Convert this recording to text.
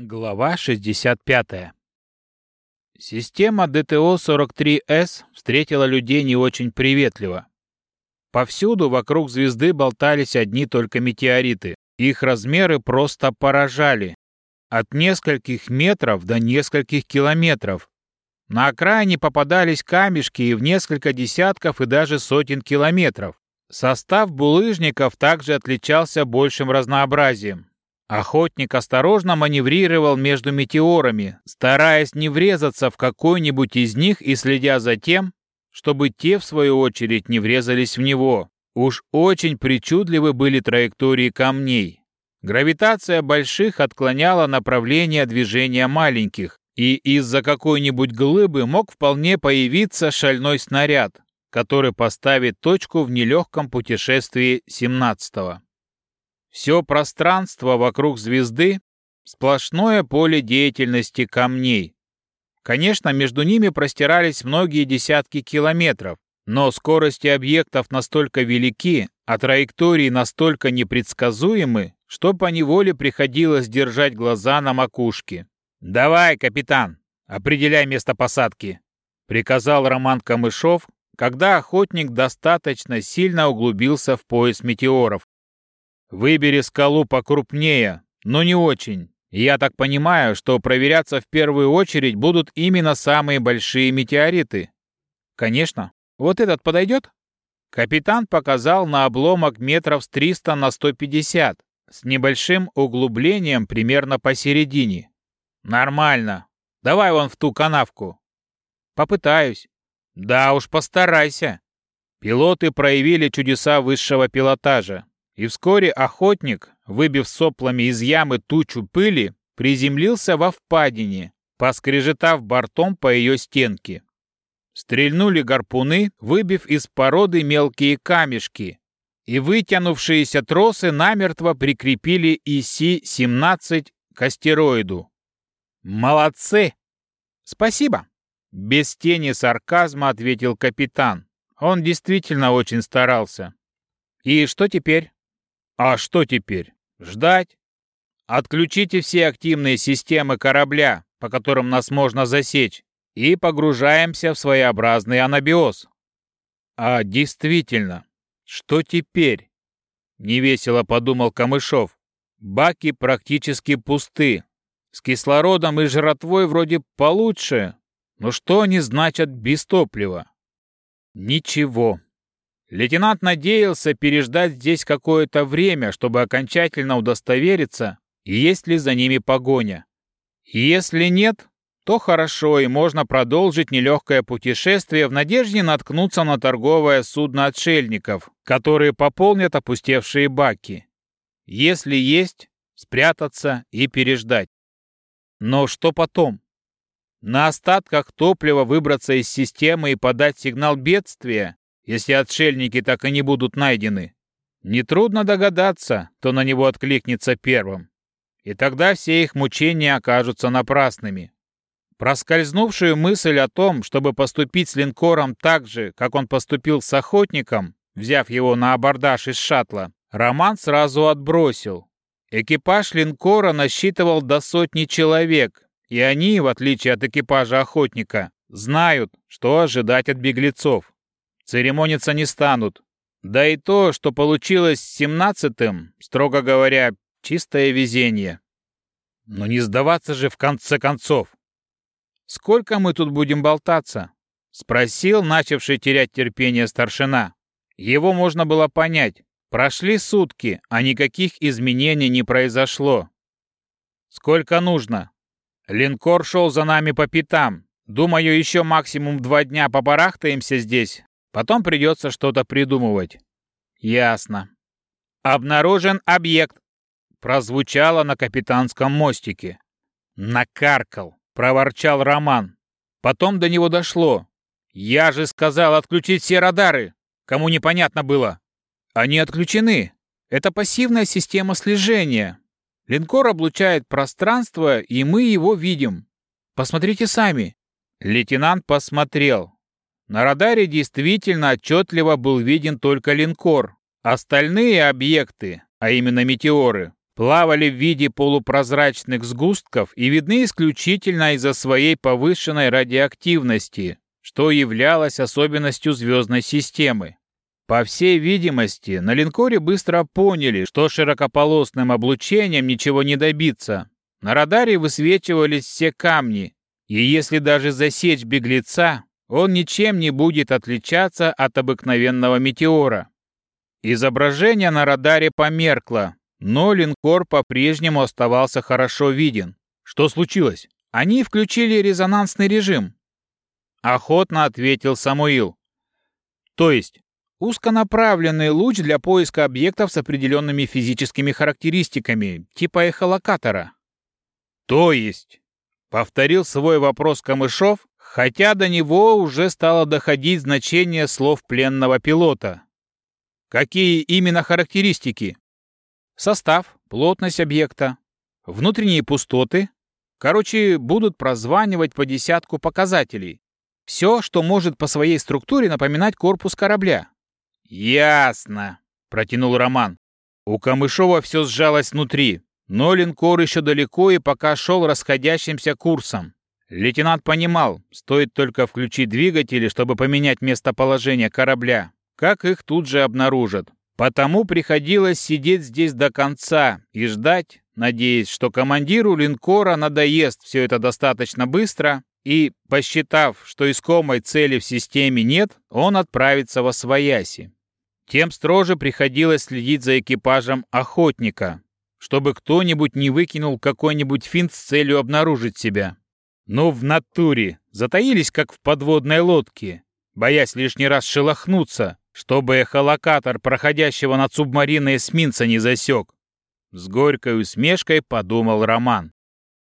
Глава 65. Система ДТО-43С встретила людей не очень приветливо. Повсюду вокруг звезды болтались одни только метеориты. Их размеры просто поражали. От нескольких метров до нескольких километров. На окраине попадались камешки и в несколько десятков и даже сотен километров. Состав булыжников также отличался большим разнообразием. Охотник осторожно маневрировал между метеорами, стараясь не врезаться в какой-нибудь из них и следя за тем, чтобы те, в свою очередь, не врезались в него. Уж очень причудливы были траектории камней. Гравитация больших отклоняла направление движения маленьких, и из-за какой-нибудь глыбы мог вполне появиться шальной снаряд, который поставит точку в нелегком путешествии 17-го. Все пространство вокруг звезды — сплошное поле деятельности камней. Конечно, между ними простирались многие десятки километров, но скорости объектов настолько велики, а траектории настолько непредсказуемы, что поневоле приходилось держать глаза на макушке. «Давай, капитан, определяй место посадки», — приказал Роман Камышов, когда охотник достаточно сильно углубился в пояс метеоров. Выбери скалу покрупнее, но не очень. Я так понимаю, что проверяться в первую очередь будут именно самые большие метеориты. Конечно. Вот этот подойдет? Капитан показал на обломок метров с 300 на 150, с небольшим углублением примерно посередине. Нормально. Давай вон в ту канавку. Попытаюсь. Да уж, постарайся. Пилоты проявили чудеса высшего пилотажа. И вскоре охотник, выбив соплами из ямы тучу пыли, приземлился во впадине, поскрежетав бортом по ее стенке. Стрельнули гарпуны, выбив из породы мелкие камешки, и вытянувшиеся тросы намертво прикрепили ИСи-17 к астероиду. «Молодцы!» «Спасибо!» Без тени сарказма ответил капитан. Он действительно очень старался. «И что теперь?» А что теперь? Ждать? Отключите все активные системы корабля, по которым нас можно засечь, и погружаемся в своеобразный анабиоз. А действительно, что теперь? Невесело подумал Камышов. Баки практически пусты. С кислородом и жратвой вроде получше. Но что они значат без топлива? Ничего. Лейтенант надеялся переждать здесь какое-то время, чтобы окончательно удостовериться, есть ли за ними погоня. Если нет, то хорошо, и можно продолжить нелегкое путешествие в надежде наткнуться на торговое судно отшельников, которые пополнят опустевшие баки. Если есть, спрятаться и переждать. Но что потом? На остатках топлива выбраться из системы и подать сигнал бедствия если отшельники так и не будут найдены. Нетрудно догадаться, кто на него откликнется первым. И тогда все их мучения окажутся напрасными. Проскользнувшую мысль о том, чтобы поступить с линкором так же, как он поступил с охотником, взяв его на абордаж из шаттла, Роман сразу отбросил. Экипаж линкора насчитывал до сотни человек, и они, в отличие от экипажа охотника, знают, что ожидать от беглецов церемониться не станут. Да и то, что получилось с семнадцатым, строго говоря, чистое везение. Но не сдаваться же в конце концов. «Сколько мы тут будем болтаться?» — спросил начавший терять терпение старшина. Его можно было понять. Прошли сутки, а никаких изменений не произошло. «Сколько нужно?» Линкор шел за нами по пятам. Думаю, еще максимум два дня побарахтаемся здесь, Потом придется что-то придумывать. Ясно. Обнаружен объект. Прозвучало на капитанском мостике. Накаркал, проворчал Роман. Потом до него дошло. Я же сказал отключить все радары. Кому непонятно было. Они отключены. Это пассивная система слежения. Линкор облучает пространство, и мы его видим. Посмотрите сами. Лейтенант посмотрел. На радаре действительно отчетливо был виден только линкор. Остальные объекты, а именно метеоры, плавали в виде полупрозрачных сгустков и видны исключительно из-за своей повышенной радиоактивности, что являлось особенностью звездной системы. По всей видимости, на линкоре быстро поняли, что широкополосным облучением ничего не добиться. На радаре высвечивались все камни, и если даже засечь беглеца, он ничем не будет отличаться от обыкновенного метеора. Изображение на радаре померкло, но линкор по-прежнему оставался хорошо виден. Что случилось? Они включили резонансный режим. Охотно ответил Самуил. То есть, узконаправленный луч для поиска объектов с определенными физическими характеристиками, типа эхолокатора. То есть, повторил свой вопрос Камышов, хотя до него уже стало доходить значение слов пленного пилота. Какие именно характеристики? Состав, плотность объекта, внутренние пустоты. Короче, будут прозванивать по десятку показателей. Все, что может по своей структуре напоминать корпус корабля. «Ясно», — протянул Роман. У Камышова все сжалось внутри, но линкор еще далеко и пока шел расходящимся курсом. Лейтенант понимал, стоит только включить двигатели, чтобы поменять местоположение корабля, как их тут же обнаружат. Потому приходилось сидеть здесь до конца и ждать, надеясь, что командиру линкора надоест все это достаточно быстро, и, посчитав, что искомой цели в системе нет, он отправится во свояси. Тем строже приходилось следить за экипажем охотника, чтобы кто-нибудь не выкинул какой-нибудь финт с целью обнаружить себя. Но в натуре затаились, как в подводной лодке, боясь лишний раз шелохнуться, чтобы эхолокатор проходящего над субмариной эсминца не засек. С горькой усмешкой подумал Роман.